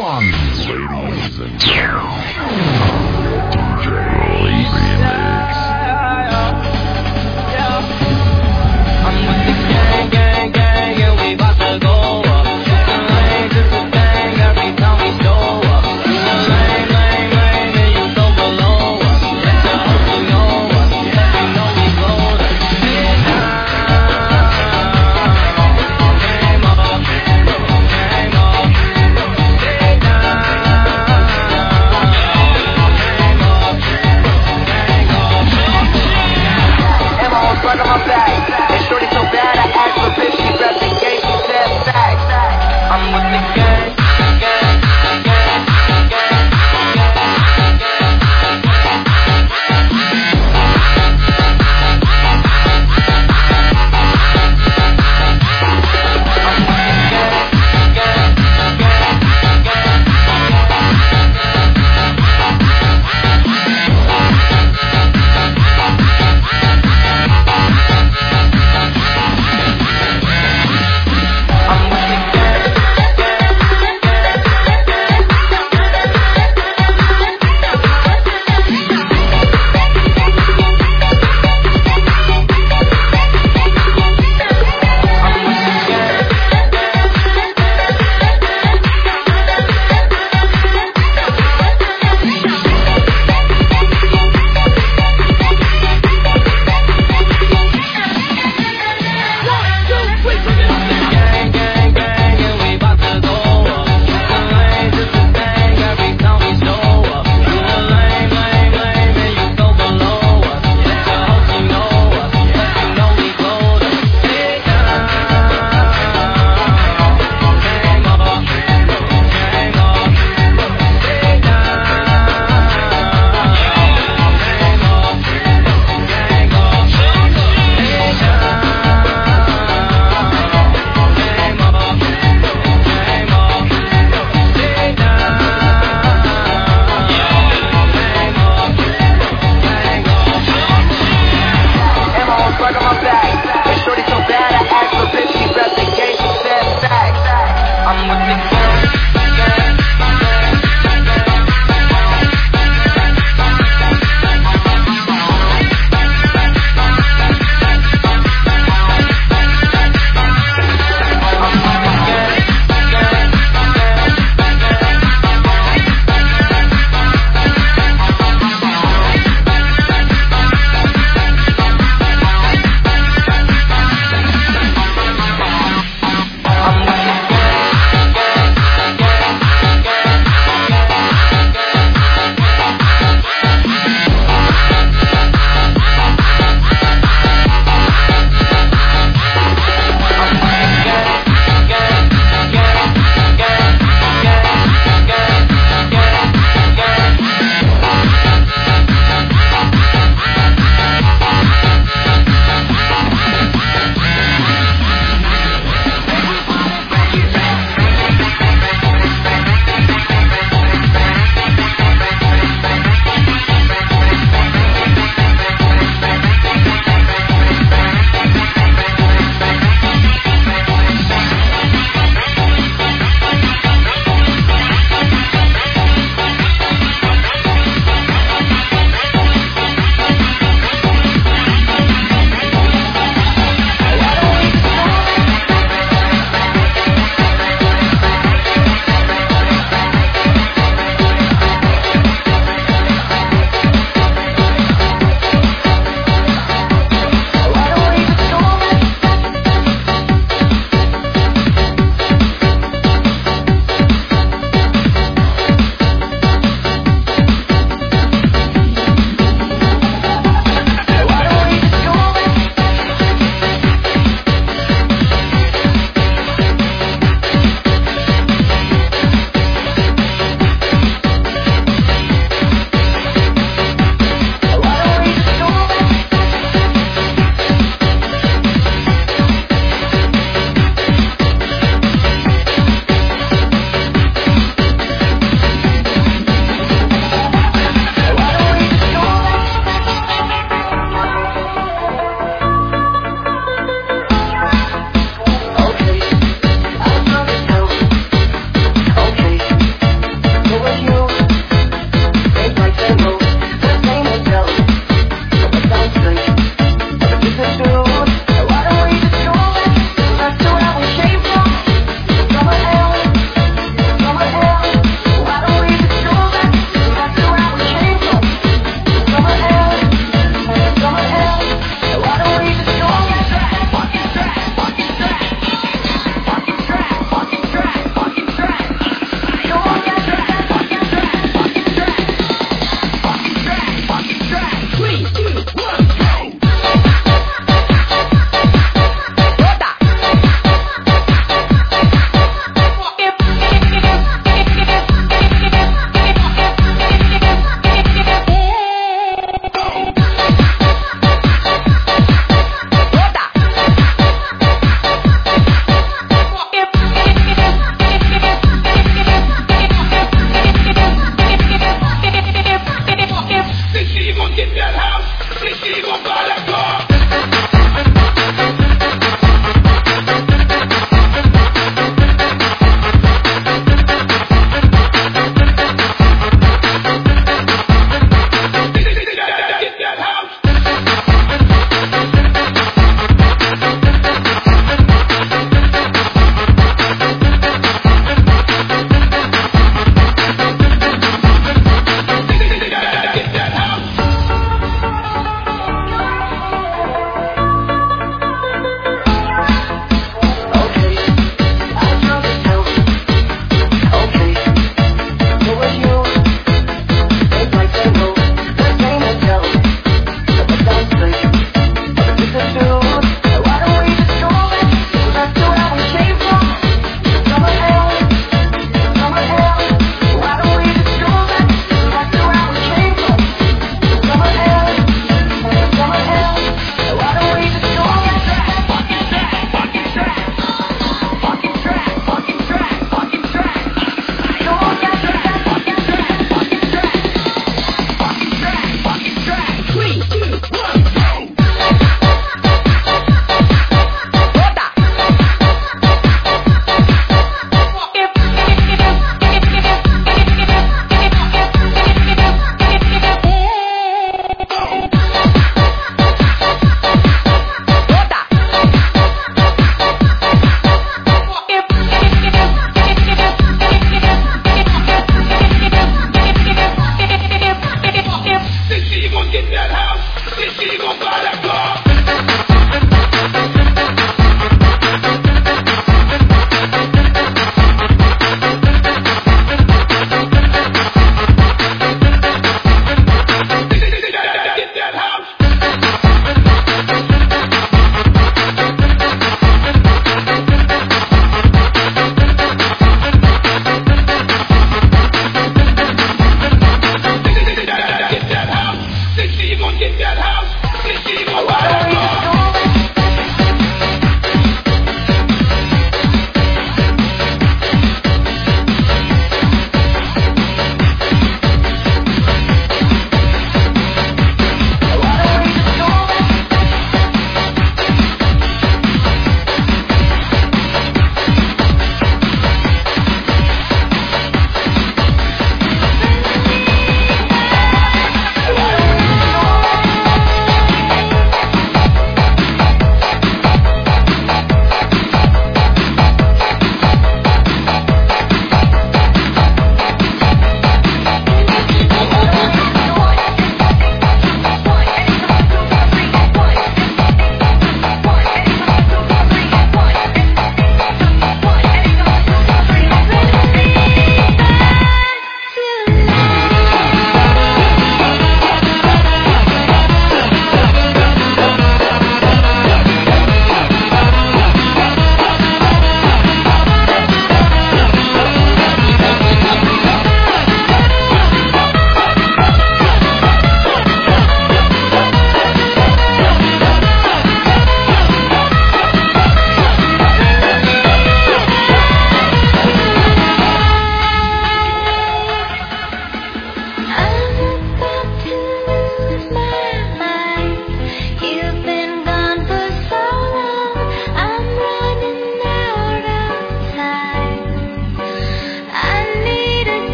Three, two, one. Ladies and gentlemen,